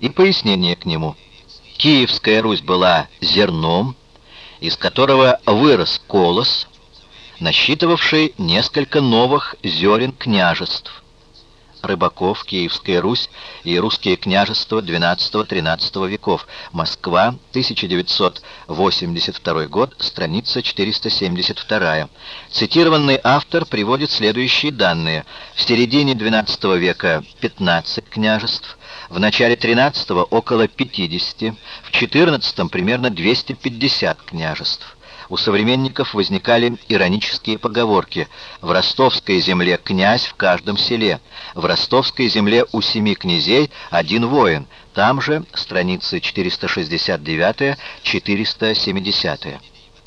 и пояснение к нему. Киевская Русь была зерном, из которого вырос колос, насчитывавший несколько новых зерен княжеств. Рыбаков, Киевская Русь и русские княжества XII-XIII веков. Москва, 1982 год, страница 472. Цитированный автор приводит следующие данные. В середине XII века 15 княжеств, в начале XIII около 50, в XIV примерно 250 княжеств. У современников возникали иронические поговорки «В ростовской земле князь в каждом селе», «В ростовской земле у семи князей один воин», там же страницы 469-470.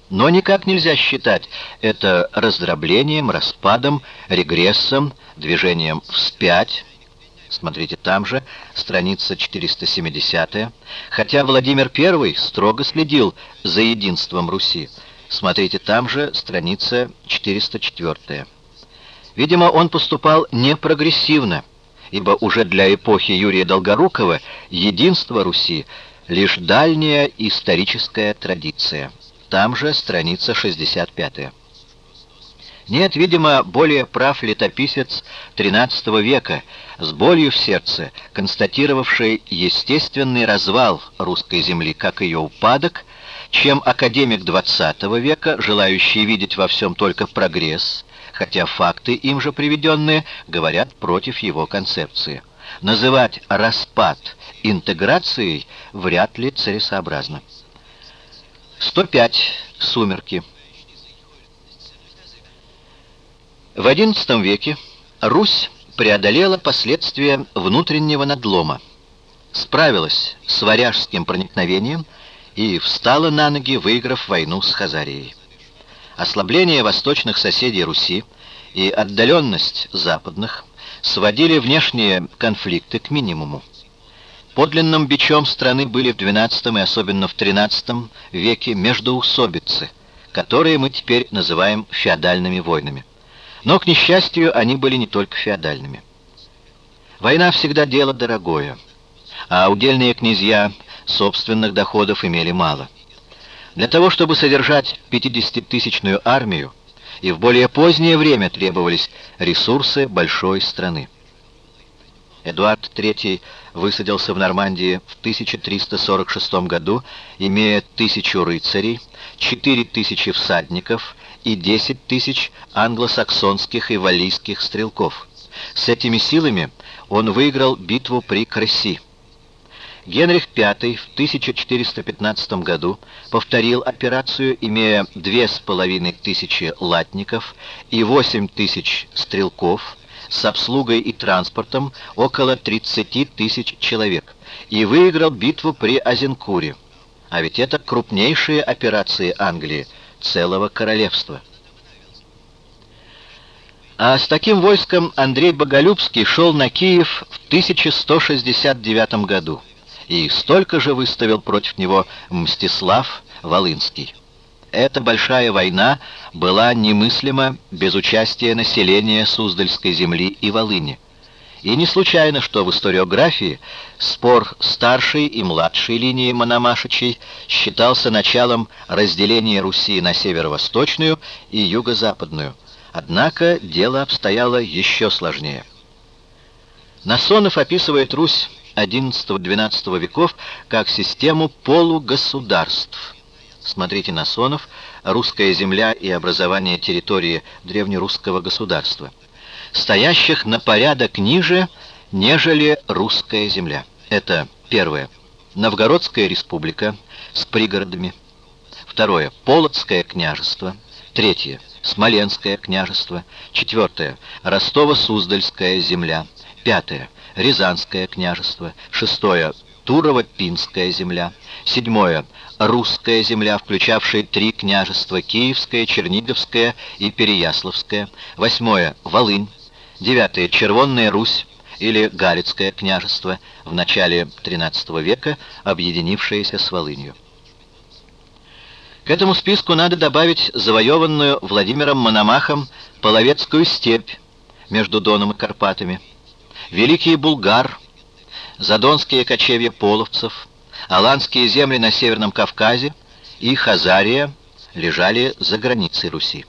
Но никак нельзя считать это раздроблением, распадом, регрессом, движением вспять, Смотрите там же, страница 470 хотя Владимир I строго следил за единством Руси. Смотрите там же, страница 404. Видимо, он поступал не прогрессивно, ибо уже для эпохи Юрия Долгорукова единство Руси — лишь дальняя историческая традиция. Там же страница 65. Нет, видимо, более прав летописец XIII века, с болью в сердце, констатировавший естественный развал русской земли, как ее упадок, чем академик XX века, желающий видеть во всем только прогресс, хотя факты, им же приведенные, говорят против его концепции. Называть распад интеграцией вряд ли целесообразно. 105. Сумерки. В XI веке Русь преодолела последствия внутреннего надлома, справилась с варяжским проникновением и встала на ноги, выиграв войну с Хазарией. Ослабление восточных соседей Руси и отдаленность западных сводили внешние конфликты к минимуму. Подлинным бичом страны были в XII и особенно в XIII веке междоусобицы, которые мы теперь называем феодальными войнами. Но, к несчастью, они были не только феодальными. Война всегда дело дорогое, а удельные князья собственных доходов имели мало. Для того, чтобы содержать 50-тысячную армию, и в более позднее время требовались ресурсы большой страны. Эдуард III высадился в Нормандии в 1346 году, имея тысячу рыцарей, 4000 всадников и 10 тысяч англосаксонских и валлийских стрелков. С этими силами он выиграл битву при Кресси. Генрих V в 1415 году повторил операцию, имея две с половиной тысячи латников и восемь тысяч стрелков, с обслугой и транспортом около 30 тысяч человек, и выиграл битву при Азенкуре. А ведь это крупнейшие операции Англии, целого королевства. А с таким войском Андрей Боголюбский шел на Киев в 1169 году и столько же выставил против него Мстислав Волынский. Эта большая война была немыслима без участия населения Суздальской земли и Волыни. И не случайно, что в историографии спор старшей и младшей линии Мономашичей считался началом разделения Руси на северо-восточную и юго-западную. Однако дело обстояло еще сложнее. Насонов описывает Русь XI-XII веков как систему полугосударств. Смотрите Насонов «Русская земля и образование территории древнерусского государства», стоящих на порядок ниже, нежели русская земля. Это первое. Новгородская республика с пригородами. Второе. Полоцкое княжество. Третье. Смоленское княжество. Четвертое. Ростово-Суздальская земля. Пятое. Рязанское княжество. Шестое. Турово-Пинская земля. Седьмое. Русская земля, включавшая три княжества Киевское, Черниговское и Переяславское. Восьмое. Волынь. Девятое. Червонная Русь или Галицкое княжество в начале XIII века, объединившееся с Волынью. К этому списку надо добавить завоеванную Владимиром Мономахом Половецкую степь между Доном и Карпатами, Великий Булгар, Задонские кочевья половцев, Аланские земли на Северном Кавказе и Хазария лежали за границей Руси.